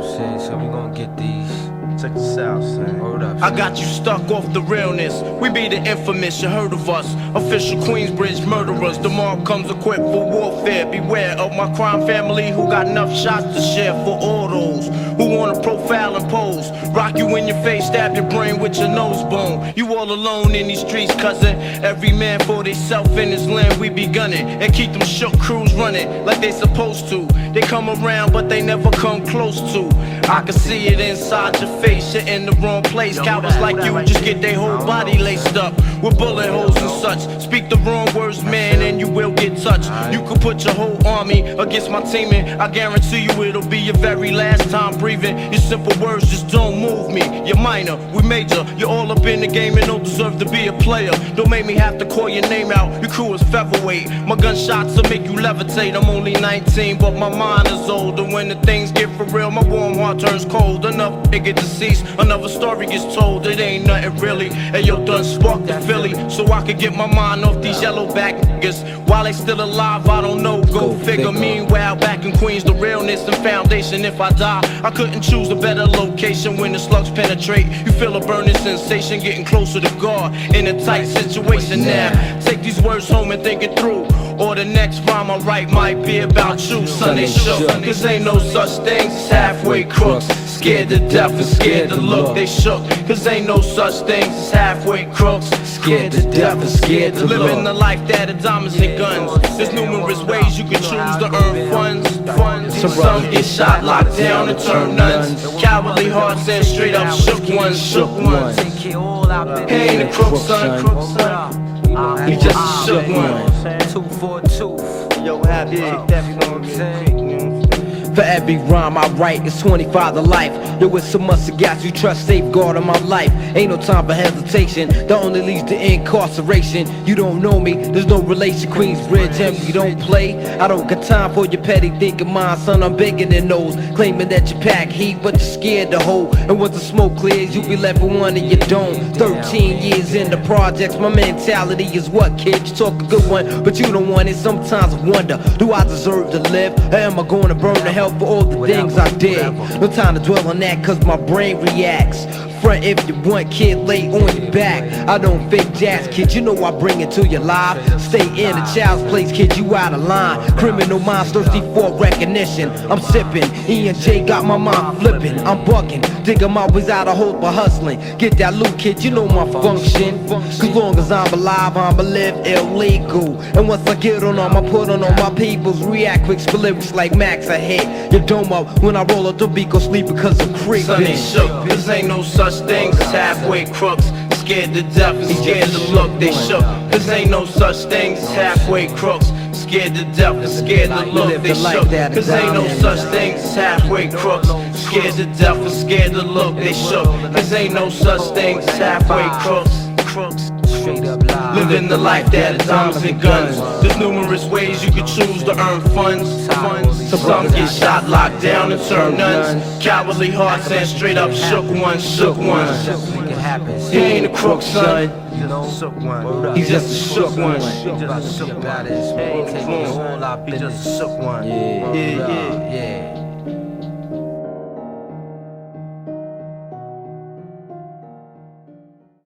I'm saying? So we gonna get these. Check this out, son. Hold up. I got you stuck off the realness. We be the infamous, you heard of us. Official Queensbridge murderers. The mob comes equipped for warfare. Beware of my crime family who got enough shots to share for all those who wanna Rock you in your face, stab your brain with your nose bone. You all alone in these streets, cousin. Every man for theyself in his land, we be gunning. And keep them shook crews running like they supposed to. They come around, but they never come close to. I can see it inside your face, you're in the wrong place. Cowards like you just get their whole body laced up with bullet holes and such. Speak the wrong words, man, and you will get touched. You could put your whole army against my team, and I guarantee you it'll be your very last time breathing. Your simple words just don't move me. You're minor, we major. You're all up in the game and don't deserve to be a player. Don't make me have to call your name out. Your crew is featherweight. My gunshots will make you levitate. I'm only 19, but my mind is older. When the things get for real, my warm heart turns cold. Enough nigga deceased, another story gets told. It ain't nothing really. And yo, done sparked the Philly, so I could get my mind off these yellow back niggas. While they still alive, I don't know. Go, Go figure. figure. Meanwhile, back in Queens, the realness and foundation. If I die, I couldn't choose a better location when the slugs penetrate. You feel a burning sensation, getting closer to God in a tight situation now. Take these words home and think it through. Or the next rhyme I write might be about you. Sunday shook, cause ain't no such things as halfway crooks. Scared to death and scared to look, they shook. Cause ain't no such things as halfway crooks. Scared to death and scared to look. Living the life that of diamonds and guns. There's numerous ways you can choose to earn funds. funds. Some get shot, locked down, and turn nuns. Cowardly hearts and straight up shook ones, shook ones. Take it all out He ain't a crook, son. Crook, son. He just a shook one. Two for two. Yo, happy, yeah. that we gonna get quick, you know what I'm saying? For every rhyme I write, it's 25 to life. There was so much to got you trust safeguard of my life. Ain't no time for hesitation. That only leads to incarceration. You don't know me, there's no relation. Queensbridge, and we don't play. I don't got time for your petty thinking, mine, son. I'm bigger than those. Claiming that you pack heat, but you're scared to hold. And once the smoke clears, you be left with one you don't. 13 years in the projects, my mentality is what, kid? You talk a good one, but you don't want it. Sometimes I wonder, do I deserve to live? Or am I going to burn to hell for all the things I did? No time to dwell on that, cause my brain reacts. Front if you want, kid, lay on your back. I don't fake jazz, kid, you know I bring it to your live. Stay in a child's place, kid, you out of line. Criminal minds thirsty for recognition. I'm sipping, E and J got my mind flipping. I'm bucking, dig 'em always out of hope for hustling. Get that loot, kid, you know my function. Cause long as I'm alive, I'ma live illegal. And once I get on them, I put on all my peoples. React quick, spit lyrics like Max, I hit your dome up when I roll up the beat, go sleep because I'm creeping. Sunday shook, cause ain't no such thing as halfway crooks. Scared to death and scared to look, they shook. Cause ain't no such thing as halfway crooks. Scared to death and scared to look, they the shook. Cause ain't no such thing as halfway crooks. Scared to death and scared to look, they shook. Cause ain't no such thing as halfway crooks. Crooks. Straight up. Living the life that is diamonds and guns. There's numerous ways you could choose to earn funds. funds. Some get shot, locked down, and turn nuns. Cowardly hearts and straight up shook ones, shook ones. Make it happen. He ain't a crook, son. You know, Shook one. He's just a shook one. He just a shook about his. Taking the whole lot He just a shook one. Yeah, yeah. yeah.